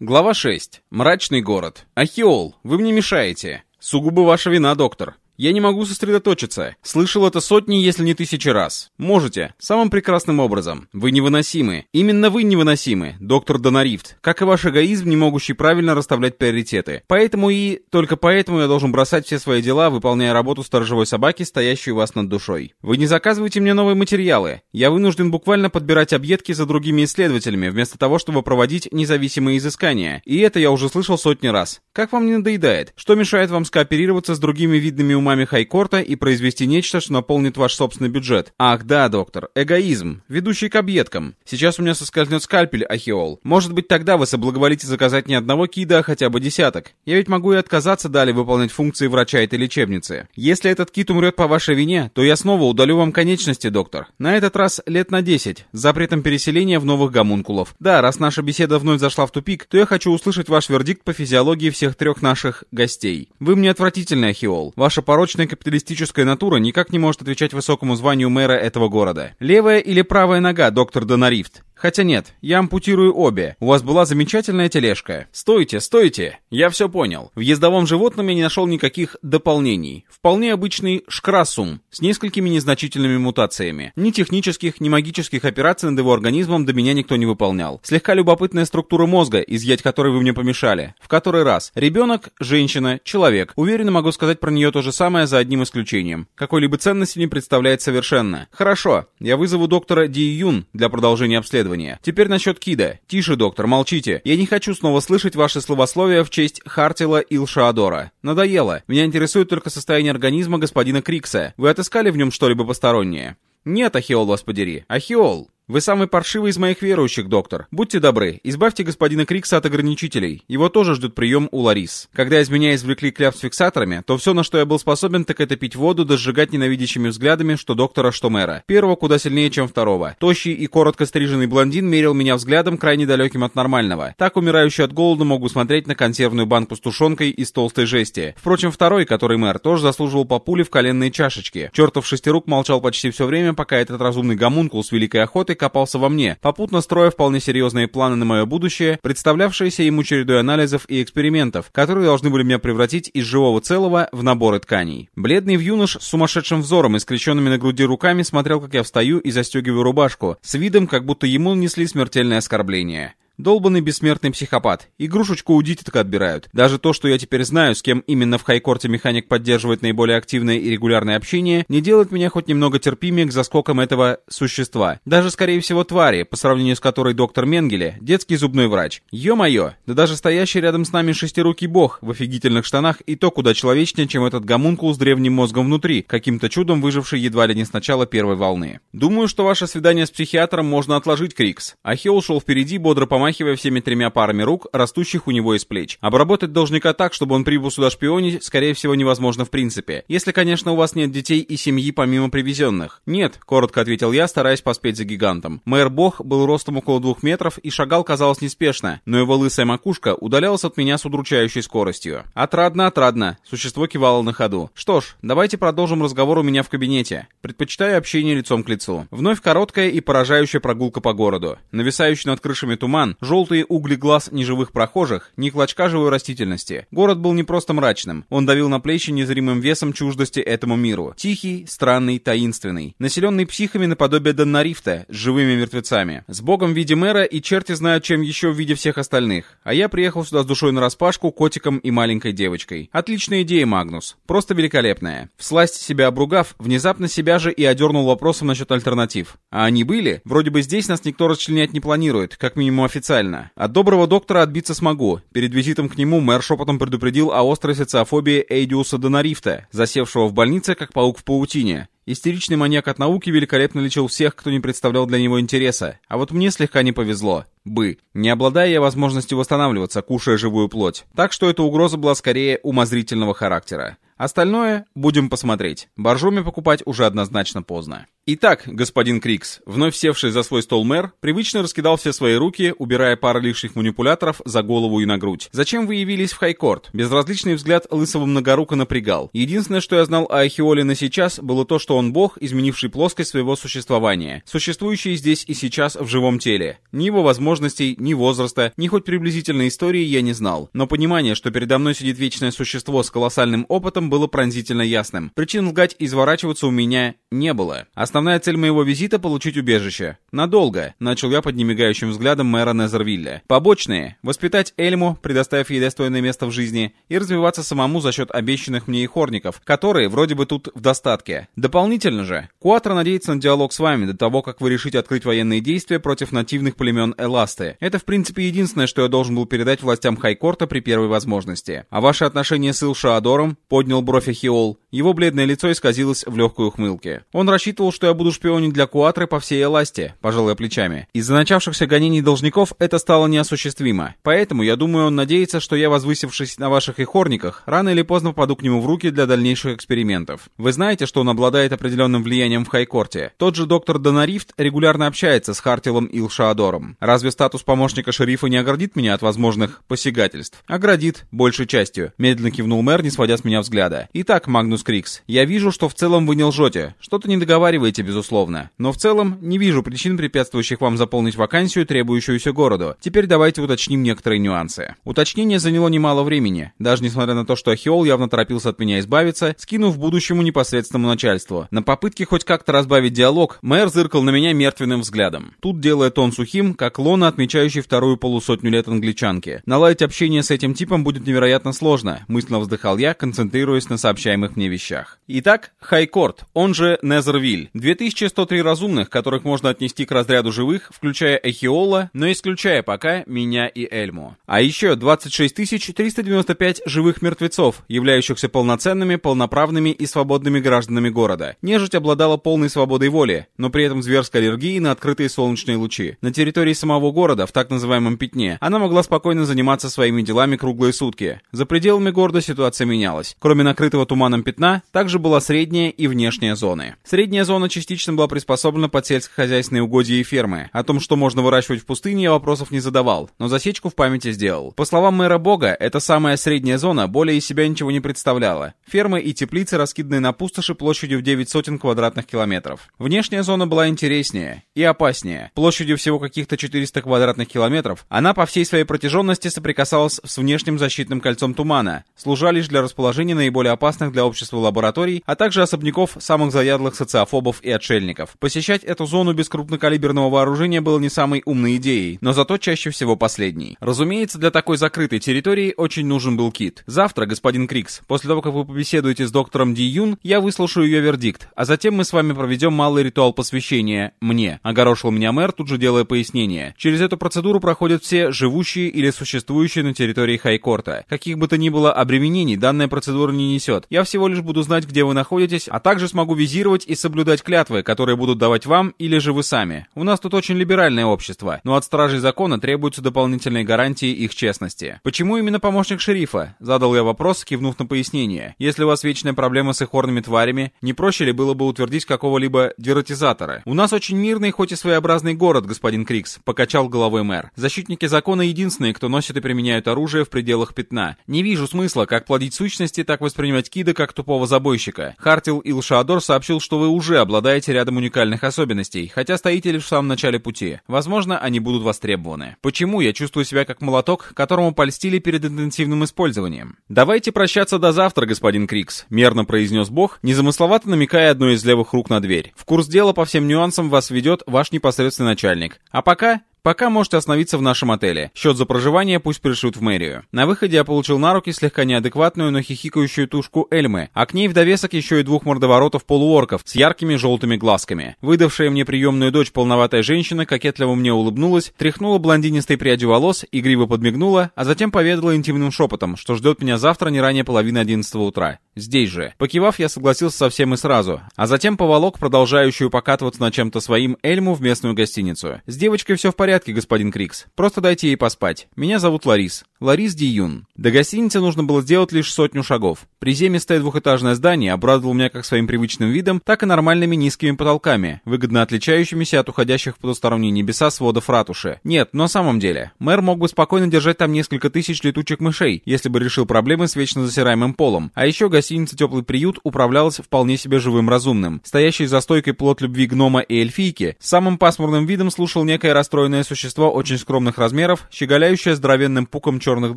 Глава 6. Мрачный город. Ахиол, вы мне мешаете. Сугубо ваша вина, доктор. Я не могу сосредоточиться. Слышал это сотни, если не тысячи раз. Можете. Самым прекрасным образом. Вы невыносимы. Именно вы невыносимы, доктор Донарифт. Как и ваш эгоизм, не могущий правильно расставлять приоритеты. Поэтому и... Только поэтому я должен бросать все свои дела, выполняя работу сторожевой собаки, стоящей у вас над душой. Вы не заказываете мне новые материалы. Я вынужден буквально подбирать объедки за другими исследователями, вместо того, чтобы проводить независимые изыскания. И это я уже слышал сотни раз. Как вам не надоедает? Что мешает вам скооперироваться с другими видными умами Хайкорта и произвести нечто, что наполнит ваш собственный бюджет. Ах да, доктор, эгоизм, ведущий к объедкам. Сейчас у меня соскользнет скальпель, Ахиол. Может быть тогда вы соблаговолите заказать не одного кида, а хотя бы десяток. Я ведь могу и отказаться далее выполнять функции врача этой лечебницы. Если этот кит умрет по вашей вине, то я снова удалю вам конечности, доктор. На этот раз лет на 10, с запретом переселения в новых гомункулов. Да, раз наша беседа вновь зашла в тупик, то я хочу услышать ваш вердикт по физиологии всех трех наших гостей. Вы мне отвратительный, Ахиол. Ваша порочная капиталистическая натура никак не может отвечать высокому званию мэра этого города. Левая или правая нога, доктор Донарифт? Хотя нет, я ампутирую обе. У вас была замечательная тележка. Стойте, стойте. Я все понял. В ездовом животном я не нашел никаких дополнений. Вполне обычный шкрасум с несколькими незначительными мутациями. Ни технических, ни магических операций над его организмом до меня никто не выполнял. Слегка любопытная структура мозга, изъять которой вы мне помешали. В который раз. Ребенок, женщина, человек. Уверенно могу сказать про нее то же самое за одним исключением. Какой-либо ценности не представляет совершенно. Хорошо, я вызову доктора Ди Юн для продолжения обследования. Теперь насчет Кида. Тише, доктор, молчите. Я не хочу снова слышать ваши словословия в честь Хартила Илшаадора. Надоело. Меня интересует только состояние организма господина Крикса. Вы отыскали в нем что-либо постороннее? Нет, Ахиол вас подери. Ахиол, «Вы самый паршивый из моих верующих, доктор. Будьте добры, избавьте господина Крикса от ограничителей. Его тоже ждет прием у Ларис. Когда из меня извлекли кляп с фиксаторами, то все, на что я был способен, так это пить воду да сжигать ненавидящими взглядами что доктора, что мэра. Первого куда сильнее, чем второго. Тощий и коротко стриженный блондин мерил меня взглядом, крайне далеким от нормального. Так умирающий от голода мог бы смотреть на консервную банку с тушенкой из толстой жести. Впрочем, второй, который мэр, тоже заслуживал по пуле в коленные чашечки. Чертов шестирук молчал почти все время, пока этот разумный гомункул с великой охотой работы копался во мне, попутно строя вполне серьезные планы на мое будущее, представлявшиеся ему чередой анализов и экспериментов, которые должны были меня превратить из живого целого в наборы тканей. Бледный юнош с сумасшедшим взором и скрещенными на груди руками смотрел, как я встаю и застегиваю рубашку, с видом, как будто ему нанесли смертельное оскорбление. Долбанный бессмертный психопат. Игрушечку у Дити так отбирают. Даже то, что я теперь знаю, с кем именно в Хайкорте механик поддерживает наиболее активное и регулярное общение, не делает меня хоть немного терпимее к заскокам этого существа. Даже, скорее всего, твари, по сравнению с которой доктор Менгеле, детский зубной врач. Ё-моё, да даже стоящий рядом с нами шестирукий бог в офигительных штанах и то куда человечнее, чем этот гомункул с древним мозгом внутри, каким-то чудом выживший едва ли не с начала первой волны. Думаю, что ваше свидание с психиатром можно отложить, Крикс. Ахилл шел впереди, бодро помогая помахивая всеми тремя парами рук, растущих у него из плеч. Обработать должника так, чтобы он прибыл сюда шпионить, скорее всего, невозможно в принципе. Если, конечно, у вас нет детей и семьи помимо привезенных. Нет, коротко ответил я, стараясь поспеть за гигантом. Мэр Бог был ростом около двух метров и шагал, казалось, неспешно, но его лысая макушка удалялась от меня с удручающей скоростью. Отрадно, отрадно. Существо кивало на ходу. Что ж, давайте продолжим разговор у меня в кабинете. Предпочитаю общение лицом к лицу. Вновь короткая и поражающая прогулка по городу. Нависающий над крышами туман, желтые угли глаз неживых прохожих, ни клочка живой растительности. Город был не просто мрачным, он давил на плечи незримым весом чуждости этому миру. Тихий, странный, таинственный. Населенный психами наподобие Доннарифта, с живыми мертвецами. С богом в виде мэра и черти знают, чем еще в виде всех остальных. А я приехал сюда с душой нараспашку, котиком и маленькой девочкой. Отличная идея, Магнус. Просто великолепная. Всласть себя обругав, внезапно себя же и одернул вопросом насчет альтернатив. А они были? Вроде бы здесь нас никто расчленять не планирует, как минимум официально официально. От доброго доктора отбиться смогу. Перед визитом к нему мэр шепотом предупредил о острой социофобии Эйдиуса Донарифта, засевшего в больнице как паук в паутине. Истеричный маньяк от науки великолепно лечил всех, кто не представлял для него интереса. А вот мне слегка не повезло. Бы. Не обладая я возможностью восстанавливаться, кушая живую плоть. Так что эта угроза была скорее умозрительного характера. Остальное будем посмотреть. Боржоми покупать уже однозначно поздно. Итак, господин Крикс, вновь севший за свой стол мэр, привычно раскидал все свои руки, убирая пару лишних манипуляторов за голову и на грудь. Зачем вы явились в Хайкорт? Безразличный взгляд лысого многорука напрягал. Единственное, что я знал о Ахиоле на сейчас, было то, что он бог, изменивший плоскость своего существования, существующий здесь и сейчас в живом теле. Ни его возможностей, ни возраста, ни хоть приблизительной истории я не знал. Но понимание, что передо мной сидит вечное существо с колоссальным опытом, было пронзительно ясным. Причин лгать и изворачиваться у меня не было. Основная цель моего визита — получить убежище. Надолго, начал я под немигающим взглядом мэра Незервилля. Побочные — воспитать Эльму, предоставив ей достойное место в жизни, и развиваться самому за счет обещанных мне ихорников, которые вроде бы тут в достатке. Дополнительно же, Куатро надеется на диалог с вами до того, как вы решите открыть военные действия против нативных племен Эласты. Это, в принципе, единственное, что я должен был передать властям Хайкорта при первой возможности. А ваши отношения с Илшаадором, поднял бровь Ахиол, его бледное лицо исказилось в легкой ухмылке. Он рассчитывал, что что я буду шпионить для Куатры по всей Эласте, пожал я плечами. Из-за начавшихся гонений должников это стало неосуществимо. Поэтому, я думаю, он надеется, что я, возвысившись на ваших ихорниках, рано или поздно попаду к нему в руки для дальнейших экспериментов. Вы знаете, что он обладает определенным влиянием в Хайкорте. Тот же доктор Донарифт регулярно общается с Хартилом Илшаадором. Разве статус помощника шерифа не оградит меня от возможных посягательств? Оградит, большей частью. Медленно кивнул мэр, не сводя с меня взгляда. Итак, Магнус Крикс, я вижу, что в целом вы не лжете. Что-то не договариваете делаете, безусловно. Но в целом, не вижу причин, препятствующих вам заполнить вакансию, требующуюся городу. Теперь давайте уточним некоторые нюансы. Уточнение заняло немало времени, даже несмотря на то, что Ахиол явно торопился от меня избавиться, скинув будущему непосредственному начальству. На попытке хоть как-то разбавить диалог, мэр зыркал на меня мертвенным взглядом. Тут делая тон сухим, как лона, отмечающий вторую полусотню лет англичанки. Наладить общение с этим типом будет невероятно сложно, мысленно вздыхал я, концентрируясь на сообщаемых мне вещах. Итак, Хайкорт, он же Незервиль, 2103 разумных, которых можно отнести к разряду живых, включая Эхиола, но исключая пока меня и Эльму. А еще 26 395 живых мертвецов, являющихся полноценными, полноправными и свободными гражданами города. Нежить обладала полной свободой воли, но при этом зверской аллергией на открытые солнечные лучи. На территории самого города, в так называемом пятне, она могла спокойно заниматься своими делами круглые сутки. За пределами города ситуация менялась. Кроме накрытого туманом пятна, также была средняя и внешняя зоны. Средняя зона частично была приспособлена под сельскохозяйственные угодья и фермы. О том, что можно выращивать в пустыне, я вопросов не задавал, но засечку в памяти сделал. По словам мэра Бога, эта самая средняя зона более из себя ничего не представляла. Фермы и теплицы, раскиданные на пустоши площадью в 9 сотен квадратных километров. Внешняя зона была интереснее и опаснее. Площадью всего каких-то 400 квадратных километров, она по всей своей протяженности соприкасалась с внешним защитным кольцом тумана, служа лишь для расположения наиболее опасных для общества лабораторий, а также особняков самых заядлых социофобов и отшельников. Посещать эту зону без крупнокалиберного вооружения было не самой умной идеей, но зато чаще всего последней. Разумеется, для такой закрытой территории очень нужен был кит. Завтра, господин Крикс, после того, как вы побеседуете с доктором Ди Юн, я выслушаю ее вердикт, а затем мы с вами проведем малый ритуал посвящения мне. Огорошил меня мэр, тут же делая пояснение. Через эту процедуру проходят все живущие или существующие на территории Хайкорта. Каких бы то ни было обременений данная процедура не несет. Я всего лишь буду знать, где вы находитесь, а также смогу визировать и соблюдать клятвы, которые будут давать вам или же вы сами. У нас тут очень либеральное общество, но от стражей закона требуются дополнительные гарантии их честности. Почему именно помощник шерифа? Задал я вопрос, кивнув на пояснение. Если у вас вечная проблема с ихорными тварями, не проще ли было бы утвердить какого-либо дератизатора? У нас очень мирный, хоть и своеобразный город, господин Крикс, покачал головой мэр. Защитники закона единственные, кто носит и применяют оружие в пределах пятна. Не вижу смысла как плодить сущности, так воспринимать Кида как тупого забойщика. Хартил Илшаадор сообщил, что вы уже обладаете рядом уникальных особенностей, хотя стоите лишь в самом начале пути. Возможно, они будут востребованы. Почему я чувствую себя как молоток, которому польстили перед интенсивным использованием? Давайте прощаться до завтра, господин Крикс, мерно произнес бог, незамысловато намекая одной из левых рук на дверь. В курс дела по всем нюансам вас ведет ваш непосредственный начальник. А пока Пока можете остановиться в нашем отеле. Счет за проживание пусть пришлют в мэрию. На выходе я получил на руки слегка неадекватную, но хихикающую тушку Эльмы, а к ней в довесок еще и двух мордоворотов полуорков с яркими желтыми глазками. Выдавшая мне приемную дочь полноватая женщина кокетливо мне улыбнулась, тряхнула блондинистой прядью волос, игриво подмигнула, а затем поведала интимным шепотом, что ждет меня завтра не ранее половины одиннадцатого утра. Здесь же. Покивав, я согласился со всем и сразу, а затем поволок продолжающую покатываться на чем-то своим Эльму в местную гостиницу. С девочкой все в порядке, господин Крикс. Просто дайте ей поспать. Меня зовут Ларис. Ларис Диюн. До гостиницы нужно было сделать лишь сотню шагов. Приземистое двухэтажное здание обрадовало меня как своим привычным видом, так и нормальными низкими потолками, выгодно отличающимися от уходящих в потусторонние небеса сводов ратуши. Нет, но на самом деле, мэр мог бы спокойно держать там несколько тысяч летучих мышей, если бы решил проблемы с вечно засираемым полом. А еще гостиница «Теплый приют» управлялась вполне себе живым разумным. Стоящий за стойкой плод любви гнома и эльфийки, самым пасмурным видом слушал некое расстроенное существо очень скромных размеров, щеголяющее здоровенным пуком черных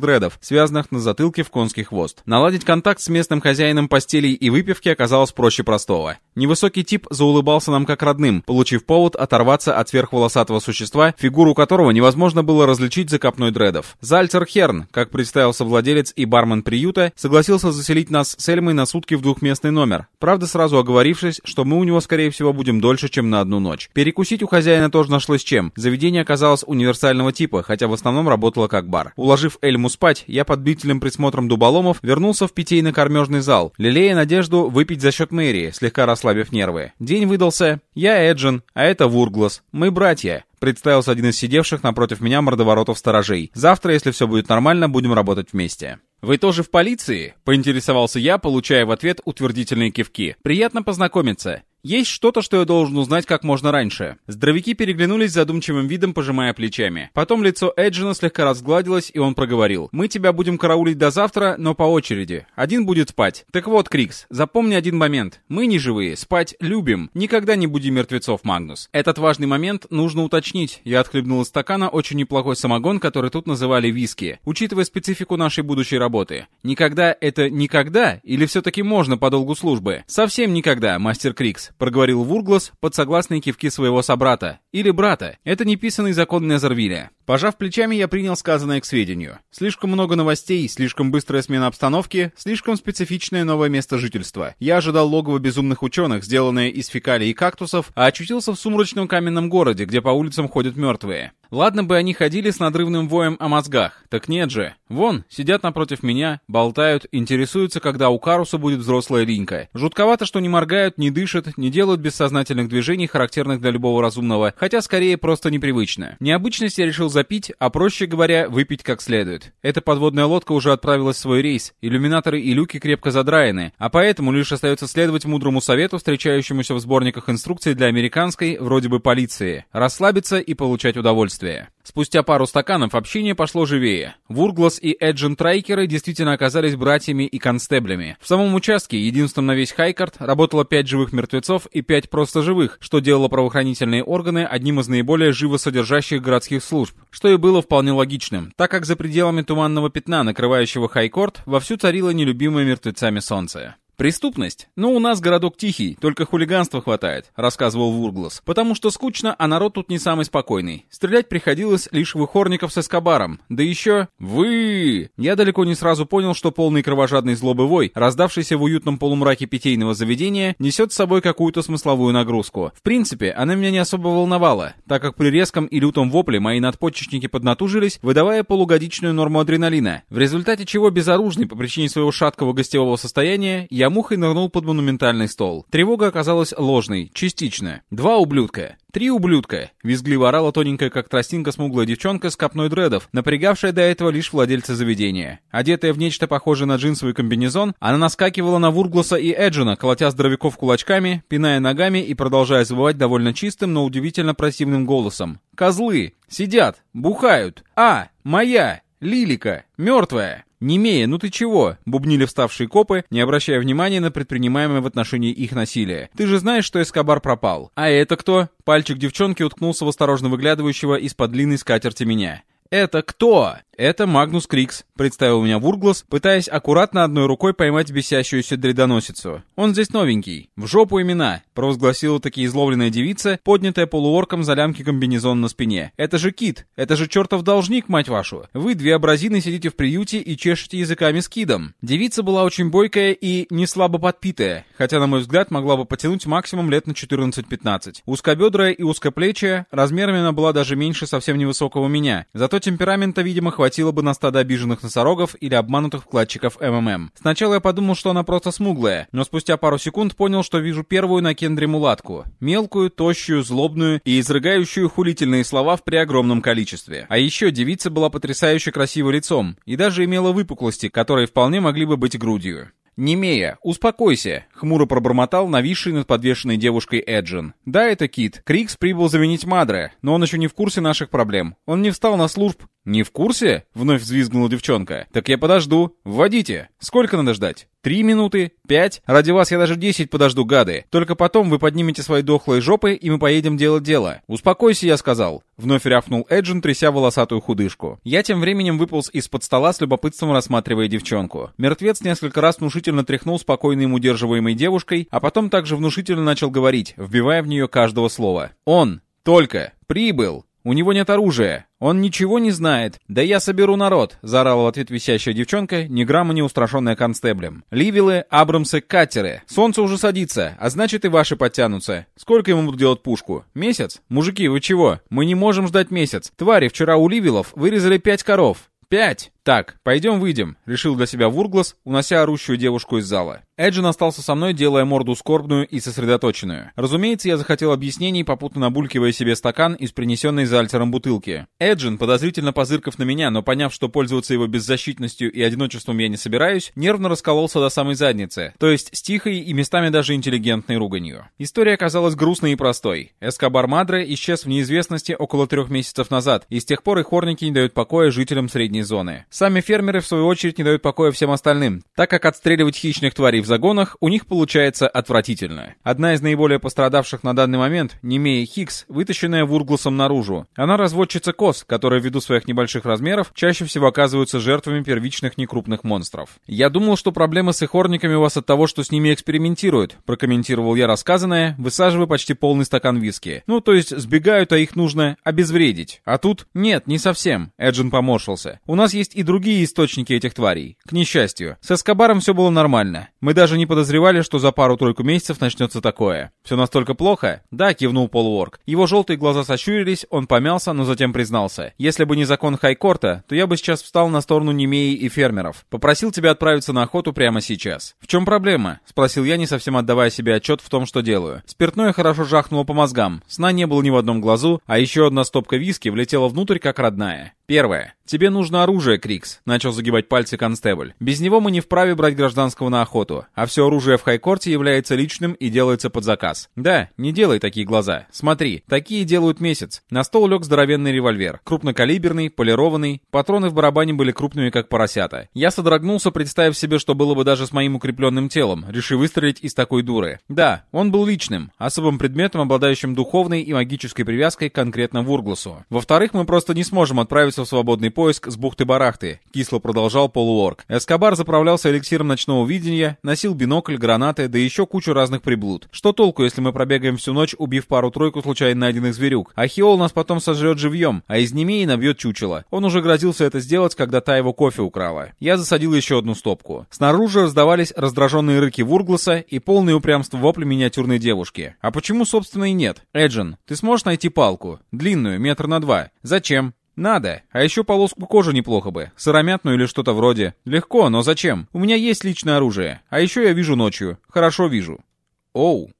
дредов, связанных на затылке в конский хвост. Наладить контакт с местным хозяином постелей и выпивки оказалось проще простого. Невысокий тип заулыбался нам как родным, получив повод оторваться от сверхволосатого существа, фигуру которого невозможно было различить за копной дредов. Зальцер Херн, как представился владелец и бармен приюта, согласился заселить нас с Эльмой на сутки в двухместный номер. Правда, сразу оговорившись, что мы у него, скорее всего, будем дольше, чем на одну ночь. Перекусить у хозяина тоже нашлось чем. Заведение оказалось универсального типа, хотя в основном работало как бар. Уложив Эльму спать, я под бдительным присмотром дуболомов вернулся в питейно-кормежный зал, лелея надежду выпить за счет мэрии, слегка расслабив нервы. День выдался. Я Эджин, а это Вурглас. Мы братья. Представился один из сидевших напротив меня мордоворотов сторожей. Завтра, если все будет нормально, будем работать вместе. «Вы тоже в полиции?» — поинтересовался я, получая в ответ утвердительные кивки. «Приятно познакомиться. Есть что-то, что я должен узнать как можно раньше. Здоровяки переглянулись задумчивым видом, пожимая плечами. Потом лицо Эджина слегка разгладилось, и он проговорил. «Мы тебя будем караулить до завтра, но по очереди. Один будет спать. Так вот, Крикс, запомни один момент. Мы не живые, спать любим. Никогда не будем мертвецов, Магнус. Этот важный момент нужно уточнить. Я отхлебнул из стакана очень неплохой самогон, который тут называли виски, учитывая специфику нашей будущей работы. Никогда это никогда? Или все-таки можно по долгу службы? Совсем никогда, мастер Крикс проговорил Вурглас под согласные кивки своего собрата. Или брата. Это неписанный закон Незервилля. Пожав плечами, я принял сказанное к сведению. Слишком много новостей, слишком быстрая смена обстановки, слишком специфичное новое место жительства. Я ожидал логово безумных ученых, сделанное из фекалий и кактусов, а очутился в сумрачном каменном городе, где по улицам ходят мертвые. Ладно бы они ходили с надрывным воем о мозгах, так нет же. Вон, сидят напротив меня, болтают, интересуются, когда у Каруса будет взрослая линька. Жутковато, что не моргают, не дышат, не делают бессознательных движений, характерных для любого разумного, хотя скорее просто непривычно. Необычность я решил запить, а проще говоря, выпить как следует. Эта подводная лодка уже отправилась в свой рейс, иллюминаторы и люки крепко задраены, а поэтому лишь остается следовать мудрому совету, встречающемуся в сборниках инструкций для американской, вроде бы полиции, расслабиться и получать удовольствие. Спустя пару стаканов общение пошло живее. Вурглас и Эджин Трайкеры действительно оказались братьями и констеблями. В самом участке, единственном на весь Хайкард, работало пять живых мертвецов и пять просто живых, что делало правоохранительные органы одним из наиболее живо содержащих городских служб, что и было вполне логичным, так как за пределами туманного пятна, накрывающего Хайкорд, вовсю царило нелюбимое мертвецами солнце. «Преступность? Ну, у нас городок тихий, только хулиганства хватает», — рассказывал Вурглас. «Потому что скучно, а народ тут не самый спокойный. Стрелять приходилось лишь в охорников с эскобаром. Да еще... Вы!» Я далеко не сразу понял, что полный кровожадный злобы вой, раздавшийся в уютном полумраке питейного заведения, несет с собой какую-то смысловую нагрузку. В принципе, она меня не особо волновала, так как при резком и лютом вопле мои надпочечники поднатужились, выдавая полугодичную норму адреналина, в результате чего безоружный по причине своего шаткого гостевого состояния, я я мухой нырнул под монументальный стол. Тревога оказалась ложной, частично. Два ублюдка. Три ублюдка. Визгливо орала тоненькая, как тростинка, смуглая девчонка с копной дредов, напрягавшая до этого лишь владельца заведения. Одетая в нечто похожее на джинсовый комбинезон, она наскакивала на Вургласа и Эджина, колотя здоровяков кулачками, пиная ногами и продолжая завывать довольно чистым, но удивительно противным голосом. «Козлы! Сидят! Бухают! А! Моя! Лилика! Мертвая!» «Немея, ну ты чего?» — бубнили вставшие копы, не обращая внимания на предпринимаемое в отношении их насилие. «Ты же знаешь, что Эскобар пропал». «А это кто?» Пальчик девчонки уткнулся в осторожно выглядывающего из-под длинной скатерти меня. «Это кто?» «Это Магнус Крикс», — представил меня Вурглас, пытаясь аккуратно одной рукой поймать бесящуюся дредоносицу. «Он здесь новенький. В жопу имена», — провозгласила таки изловленная девица, поднятая полуорком за лямки комбинезон на спине. «Это же Кит! Это же чертов должник, мать вашу! Вы, две образины, сидите в приюте и чешете языками с Кидом». Девица была очень бойкая и не слабо подпитая, хотя, на мой взгляд, могла бы потянуть максимум лет на 14-15. Узкобедрая и узкоплечая, размерами она была даже меньше совсем невысокого меня, зато Зато темперамента, видимо, хватило бы на стадо обиженных носорогов или обманутых вкладчиков МММ. Сначала я подумал, что она просто смуглая, но спустя пару секунд понял, что вижу первую на кендре мулатку. Мелкую, тощую, злобную и изрыгающую хулительные слова в преогромном количестве. А еще девица была потрясающе красивым лицом и даже имела выпуклости, которые вполне могли бы быть грудью. «Немея, успокойся», — хмуро пробормотал нависший над подвешенной девушкой Эджин. «Да, это Кит. Крикс прибыл заменить Мадре, но он еще не в курсе наших проблем. Он не встал на служб». «Не в курсе?» — вновь взвизгнула девчонка. «Так я подожду. Вводите. Сколько надо ждать? Три минуты? Пять? Ради вас я даже десять подожду, гады. Только потом вы поднимете свои дохлые жопы, и мы поедем делать дело. Успокойся, я сказал. Вновь рявкнул Эджин, тряся волосатую худышку. Я тем временем выполз из-под стола с любопытством рассматривая девчонку. Мертвец несколько раз внушительно тряхнул спокойно им удерживаемой девушкой, а потом также внушительно начал говорить, вбивая в нее каждого слова. «Он! Только! Прибыл! У него нет оружия. Он ничего не знает. Да я соберу народ, заорала в ответ висящая девчонка, ни грамма не устрашенная констеблем. Ливилы, Абрамсы, катеры. Солнце уже садится, а значит и ваши подтянутся. Сколько ему будут делать пушку? Месяц? Мужики, вы чего? Мы не можем ждать месяц. Твари, вчера у Ливилов вырезали пять коров. Пять! Так, пойдем выйдем, решил для себя Вурглас, унося орущую девушку из зала. Эджин остался со мной, делая морду скорбную и сосредоточенную. Разумеется, я захотел объяснений, попутно набулькивая себе стакан из принесенной за альтером бутылки. Эджин, подозрительно позыркав на меня, но поняв, что пользоваться его беззащитностью и одиночеством я не собираюсь, нервно раскололся до самой задницы, то есть с тихой и местами даже интеллигентной руганью. История оказалась грустной и простой. Эскобар Мадре исчез в неизвестности около трех месяцев назад, и с тех пор и хорники не дают покоя жителям средней зоны. Сами фермеры, в свою очередь, не дают покоя всем остальным, так как отстреливать хищных тварей в загонах у них получается отвратительно. Одна из наиболее пострадавших на данный момент, Немея Хикс, вытащенная Вургласом наружу. Она разводчица коз, которые ввиду своих небольших размеров чаще всего оказываются жертвами первичных некрупных монстров. «Я думал, что проблемы с ихорниками у вас от того, что с ними экспериментируют», прокомментировал я рассказанное, высаживая почти полный стакан виски. Ну, то есть сбегают, а их нужно обезвредить. А тут... Нет, не совсем. Эджин поморщился. У нас есть и другие источники этих тварей. К несчастью, с Эскобаром все было нормально. Мы даже не подозревали, что за пару-тройку месяцев начнется такое. Все настолько плохо? Да, кивнул Полуорг. Его желтые глаза сощурились, он помялся, но затем признался. Если бы не закон Хайкорта, то я бы сейчас встал на сторону Немеи и фермеров. Попросил тебя отправиться на охоту прямо сейчас. В чем проблема? Спросил я, не совсем отдавая себе отчет в том, что делаю. Спиртное хорошо жахнуло по мозгам. Сна не было ни в одном глазу, а еще одна стопка виски влетела внутрь как родная. Первое. Тебе нужно оружие, Крикс, начал загибать пальцы констебль. Без него мы не вправе брать гражданского на охоту, а все оружие в Хайкорте является личным и делается под заказ. Да, не делай такие глаза. Смотри, такие делают месяц. На стол лег здоровенный револьвер, крупнокалиберный, полированный, патроны в барабане были крупными, как поросята. Я содрогнулся, представив себе, что было бы даже с моим укрепленным телом, решив выстрелить из такой дуры. Да, он был личным, особым предметом, обладающим духовной и магической привязкой конкретно в Ургласу. Во-вторых, мы просто не сможем отправиться в свободный поиск с бухты-барахты, кисло продолжал полуорг. Эскобар заправлялся эликсиром ночного видения, носил бинокль, гранаты, да еще кучу разных приблуд. Что толку, если мы пробегаем всю ночь, убив пару-тройку случайно найденных зверюк? Ахиол нас потом сожрет живьем, а из Немеи набьет чучело. Он уже грозился это сделать, когда та его кофе украла. Я засадил еще одну стопку. Снаружи раздавались раздраженные рыки Вургласа и полное упрямство вопли миниатюрной девушки. А почему, собственно, и нет? Эджин, ты сможешь найти палку? Длинную, метр на два. Зачем? «Надо. А еще полоску кожи неплохо бы. Сыромятную или что-то вроде. Легко, но зачем? У меня есть личное оружие. А еще я вижу ночью. Хорошо вижу». «Оу».